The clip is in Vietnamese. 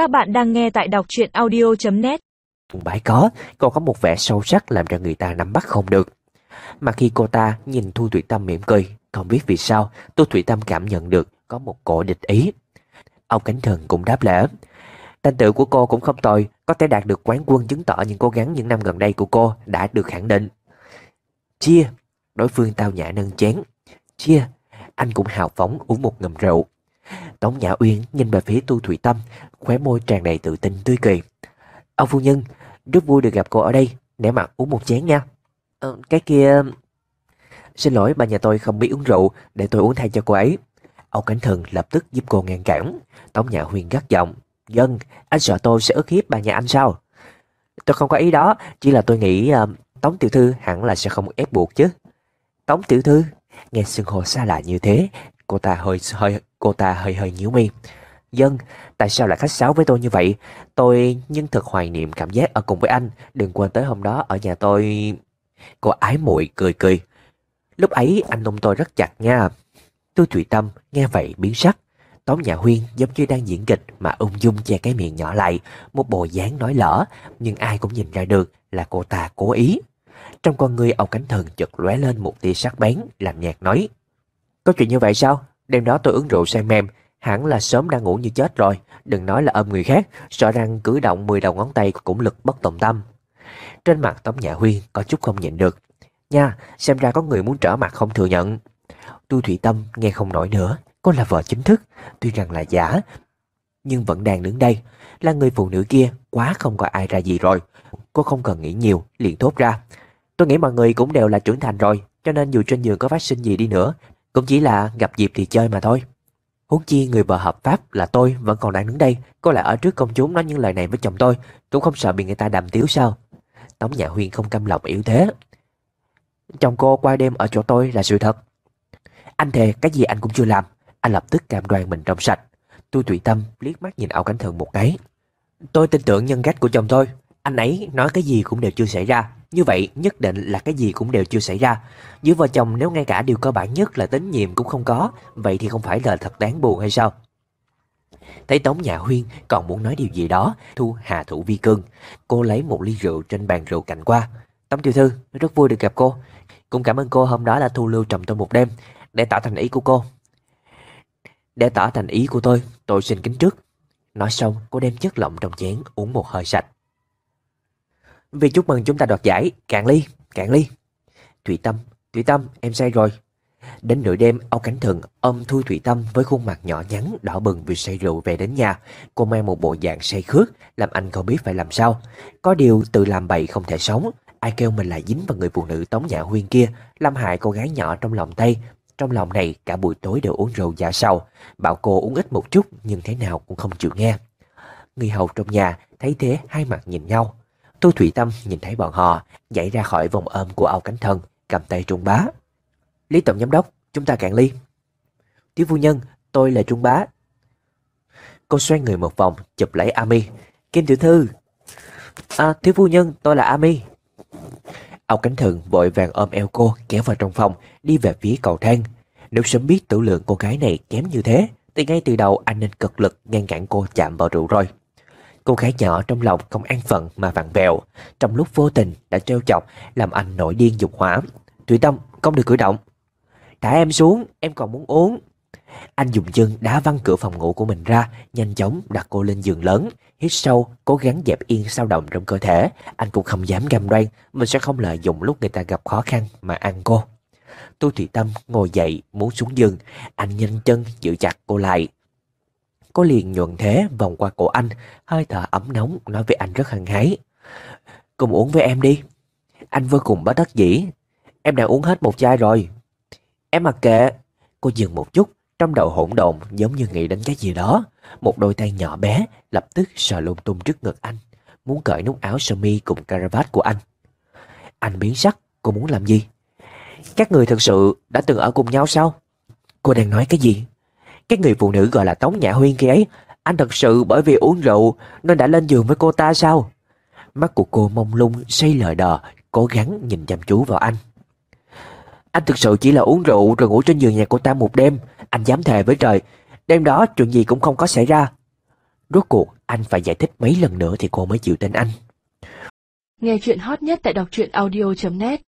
Các bạn đang nghe tại đọc truyện audio.net bãi có, cô có một vẻ sâu sắc làm cho người ta nắm bắt không được. Mà khi cô ta nhìn Thu Thủy Tâm mỉm cười, không biết vì sao Thu Thủy Tâm cảm nhận được có một cổ địch ý. Ông Cánh Thần cũng đáp lễ. Thành tựu của cô cũng không tồi, có thể đạt được quán quân chứng tỏ những cố gắng những năm gần đây của cô đã được khẳng định. Chia, đối phương tao nhã nâng chén. Chia, anh cũng hào phóng uống một ngầm rượu. Tống Nhã Uyên nhìn về phía Tu Thủy Tâm, khóe môi tràn đầy tự tin tươi cười. Ông phu nhân, rất vui được gặp cô ở đây, để mặt uống một chén nha. Ờ, cái kia... Xin lỗi bà nhà tôi không biết uống rượu, để tôi uống thay cho cô ấy. Ông Cảnh Thần lập tức giúp cô ngăn cản. Tống Nhã Huyền gắt giọng. Dân, anh sợ tôi sẽ ức hiếp bà nhà anh sao? Tôi không có ý đó, chỉ là tôi nghĩ uh, Tống Tiểu Thư hẳn là sẽ không ép buộc chứ. Tống Tiểu Thư, nghe xưng hô xa lạ như thế, cô ta hơi hơi cô ta hơi hơi nhíu mi. Dân, tại sao lại khách sáo với tôi như vậy? Tôi nhân thực hoài niệm cảm giác ở cùng với anh, đừng quên tới hôm đó ở nhà tôi... Cô ái muội cười cười. Lúc ấy anh ôm tôi rất chặt nha. Tôi trụy tâm, nghe vậy biến sắc. tóm Nhà Huyên giống như đang diễn kịch mà ung dung che cái miệng nhỏ lại, một bộ dáng nói lỡ, nhưng ai cũng nhìn ra được là cô ta cố ý. Trong con người ông cánh thần chợt lóe lên một tia sắc bén, làm nhạc nói. Có chuyện như vậy sao? Đêm đó tôi uống rượu say mềm, hẳn là sớm đang ngủ như chết rồi, đừng nói là ôm người khác, sợ rằng cử động 10 đầu ngón tay cũng lực bất tòng tâm. Trên mặt Tống Nhã Huyên có chút không nhịn được. Nha, xem ra có người muốn trở mặt không thừa nhận. Tu Thủy Tâm nghe không nổi nữa, cô là vợ chính thức, tuy rằng là giả, nhưng vẫn đang đứng đây. Là người phụ nữ kia, quá không có ai ra gì rồi. Cô không cần nghĩ nhiều, liền thốt ra. Tôi nghĩ mọi người cũng đều là trưởng thành rồi, cho nên dù trên giường có phát sinh gì đi nữa, cũng chỉ là gặp dịp thì chơi mà thôi. Huống chi người vợ hợp pháp là tôi vẫn còn đang đứng đây, có lẽ ở trước công chúng nói những lời này với chồng tôi, cũng không sợ bị người ta đàm tiếu sao? Tống dạ Nhã Huyên không căm lòng yếu thế. Chồng cô qua đêm ở chỗ tôi là sự thật. Anh thề cái gì anh cũng chưa làm, anh lập tức cam đoan mình trong sạch. Tôi tùy tâm liếc mắt nhìn ảo cảnh thường một cái. Tôi tin tưởng nhân cách của chồng tôi, anh ấy nói cái gì cũng đều chưa xảy ra, như vậy nhất định là cái gì cũng đều chưa xảy ra. Giữa vợ chồng nếu ngay cả điều cơ bản nhất là tín nhiệm cũng không có, vậy thì không phải là thật đáng buồn hay sao? Thấy Tống Nhà Huyên còn muốn nói điều gì đó, Thu hạ thủ vi cương. Cô lấy một ly rượu trên bàn rượu cạnh qua. Tống tiểu thư, rất vui được gặp cô. Cũng cảm ơn cô hôm đó là thu lưu trầm tôi một đêm, để tỏ thành ý của cô. Để tỏ thành ý của tôi, tôi xin kính trước. Nói xong, cô đem chất lỏng trong chén uống một hơi sạch. Vì chúc mừng chúng ta đoạt giải, cạn ly, cạn ly. Thủy Tâm, Thủy Tâm, em say rồi. Đến nửa đêm, Âu Cánh Thần ôm Thu Thủy Tâm với khuôn mặt nhỏ nhắn, đỏ bừng vì say rượu về đến nhà. Cô mang một bộ dạng say khước, làm anh không biết phải làm sao. Có điều tự làm bậy không thể sống. Ai kêu mình lại dính vào người phụ nữ tống nhã huyên kia, làm hại cô gái nhỏ trong lòng tay. Trong lòng này, cả buổi tối đều uống rượu giả sầu. Bảo cô uống ít một chút, nhưng thế nào cũng không chịu nghe. Người hầu trong nhà thấy thế hai mặt nhìn nhau Tô Thủy Tâm nhìn thấy bọn họ, nhảy ra khỏi vòng ôm của Âu Cánh Thần, cầm tay Trung Bá. Lý Tổng Giám Đốc, chúng ta cạn ly. Thiếu phu nhân, tôi là Trung Bá. Cô xoay người một vòng, chụp lấy Ami. Kim tiểu thư. À, thiếu phu nhân, tôi là Ami. Âu Cánh Thần vội vàng ôm eo cô, kéo vào trong phòng, đi về phía cầu thang. Nếu sớm biết tử lượng cô gái này kém như thế, thì ngay từ đầu anh nên cực lực ngăn cản cô chạm vào rượu rồi. Cô gái nhỏ trong lòng không an phận mà vặn vẹo, trong lúc vô tình đã trêu chọc làm anh nổi điên dục hỏa. Thủy Tâm, không được cử động. Thả em xuống, em còn muốn uống. Anh dùng chân đá văng cửa phòng ngủ của mình ra, nhanh chóng đặt cô lên giường lớn, hít sâu, cố gắng dẹp yên sao động trong cơ thể. Anh cũng không dám gam đoan, mình sẽ không lợi dụng lúc người ta gặp khó khăn mà ăn cô. Tu Thủy Tâm ngồi dậy, muốn xuống giường, anh nhanh chân giữ chặt cô lại, Cô liền nhuận thế vòng qua cổ anh, hơi thở ấm nóng nói với anh rất hăng hái. Cùng uống với em đi. Anh vô cùng bất đắc dĩ. Em đã uống hết một chai rồi. Em mặc kệ. Cô dừng một chút, trong đầu hỗn độn giống như nghĩ đến cái gì đó. Một đôi tay nhỏ bé lập tức sờ lung tung trước ngực anh, muốn cởi nút áo sơ mi cùng caravat của anh. Anh biến sắc, cô muốn làm gì? Các người thực sự đã từng ở cùng nhau sao? Cô đang nói cái gì? Cái người phụ nữ gọi là Tống Nhã Huyên kia ấy, anh thật sự bởi vì uống rượu nên đã lên giường với cô ta sao? Mắt của cô mông lung, say lời đờ, cố gắng nhìn chăm chú vào anh. Anh thực sự chỉ là uống rượu rồi ngủ trên giường nhà cô ta một đêm. Anh dám thề với trời, đêm đó chuyện gì cũng không có xảy ra. Rốt cuộc anh phải giải thích mấy lần nữa thì cô mới chịu tin anh. Nghe chuyện hot nhất tại đọc truyện audio.net